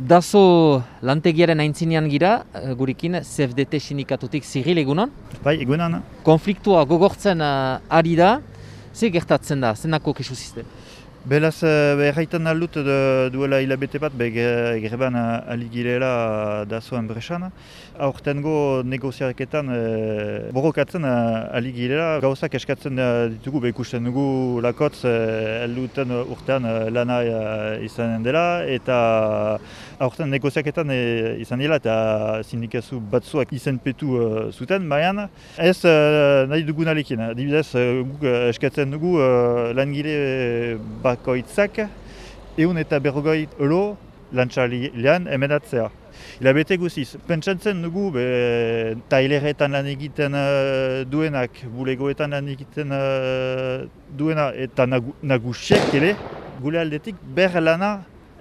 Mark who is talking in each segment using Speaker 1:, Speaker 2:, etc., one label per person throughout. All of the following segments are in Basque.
Speaker 1: Dazo lantegiaren aintzinean gira, eh, gurekin CFDT sindikatutik ziril egunon.
Speaker 2: Bai, egunan.
Speaker 1: Konfliktua gogortzen uh, ari da, ze gertatzen da, zenako kesu ziste?
Speaker 2: Belaz, erraitan aldut duela hilabete bat, be greban aligirela dazo enpresan. Aurtengo negoziareketan e, borrokatzen aligirela. Gauzak eskatzen ditugu, ikusten dugu lakotz elduten urtean lana izanen dela. Eta aurten negoziaketan izan dela eta sindikazu batzuak izenpetu zuten. Baina ez nahi dugun alekin. Dibidez, guk eskatzen dugu langile bakoitzak egun eta berrogoi euro lantxalian emedatzea. Ilabete guziz, pentsatzen dugu be, taileretan lan egiten uh, duenak, bulegoetan lan egiten uh, duena eta nagu, nagusiek ere, gure aldetik ber lana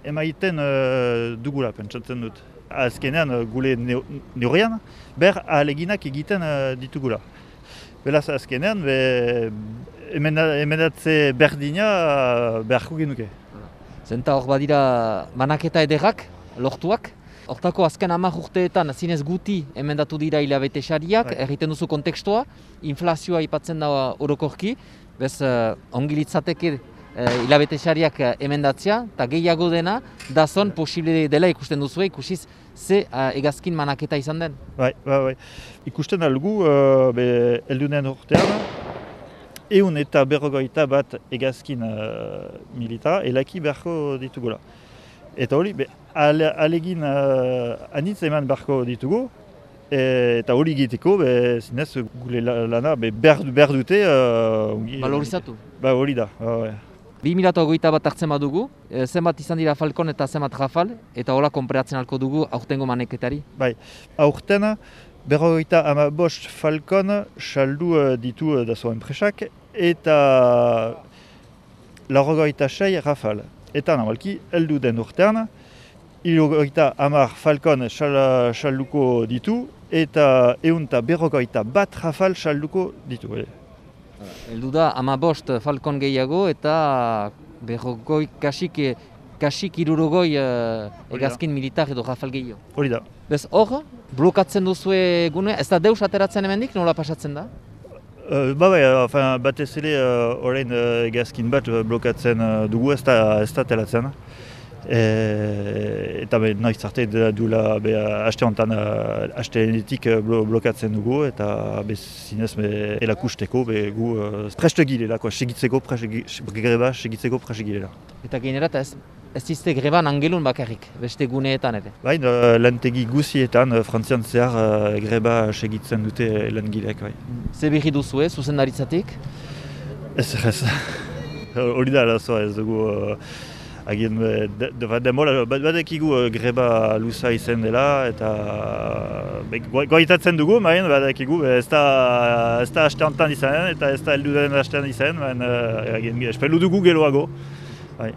Speaker 2: emaiten uh, dugula pentsatzen dut. Azkenean gule neurian, ber aleginak egiten ditugula. Beraz azkenean, be, emendatze berdina beharko genuke.
Speaker 1: Zenta hor badira manaketa ederrak, lortuak. Hortako azken amak urteetan zinez guti emendatu dira hilabete xariak, bai. erriten duzu kontekstua, inflazioa ipatzen da orokorki, bez uh, ongilitzateke uh, hilabete xariak emendatzea, eta gehiago dena, dazon posible dela ikusten duzu, ikusiz ze uh, egazkin manaketa izan den.
Speaker 2: Bai, bai, bai. Ikusten algu, uh, be, eldunen urtean, eun eta berrogoita bat egazkin uh, milita, elaki beharko ditugula. Eta hori, ale, alegin uh, anitz eman beharko ditugu, e, eta hori egiteko, zinez, gule lana behar, behar dute...
Speaker 1: Uh, Valorizatu?
Speaker 2: Ba hori da. Uh,
Speaker 1: 2008 bat hartzen badugu, e, zenbat izan dira Falcon eta zenbat Rafal, eta hola konperatzen alko dugu aurtengo maneketari?
Speaker 2: Bai, aurten berrogeita ama bost Falcon saldu uh, ditu uh, dazo enpresak, eta laurogeita sei Rafal. Eta namalki, heldu den urtean, hilogeita amar Falcon salduko ditu, eta eun eta berrogeita bat Rafal salduko ditu.
Speaker 1: Heldu da, ama bost Falcon gehiago eta berrogoi kasik, kasik irurogoi uh, egazkin militar edo Rafal gehiago.
Speaker 2: Hori da.
Speaker 1: Bez hor, blokatzen duzu egune, ez da deus ateratzen hemendik, nola pasatzen da?
Speaker 2: Uh, ba bai, uh, batez ere horrein uh, egazkin bat blokatzen uh, dugu ez da, ez da telatzen. E, eta be, nahi zarte duela be, haste honetan haste blokatzen dugu eta be, zinez be, elakusteko be, gu uh, preste gilela, segitzeko greba, segitzeko preste gilela.
Speaker 1: Eta generat ez, ez izte greban angelun bakarrik, beste guneetan ere?
Speaker 2: Bain, uh, lantegi guzietan, uh, frantzian zehar uh, greba segitzen dute lan gilek. Bai.
Speaker 1: Ze berri duzu ez, zuzen daritzatik?
Speaker 2: Ez ez. Hori da, ez dugu... Uh, Agien, demola, badek igu greba lusa izen dela, eta goaitatzen dugu, maien, badek igu, ez da haste honetan izan, eta ez da heldu den hastean izan, espelu dugu geloago. Bai.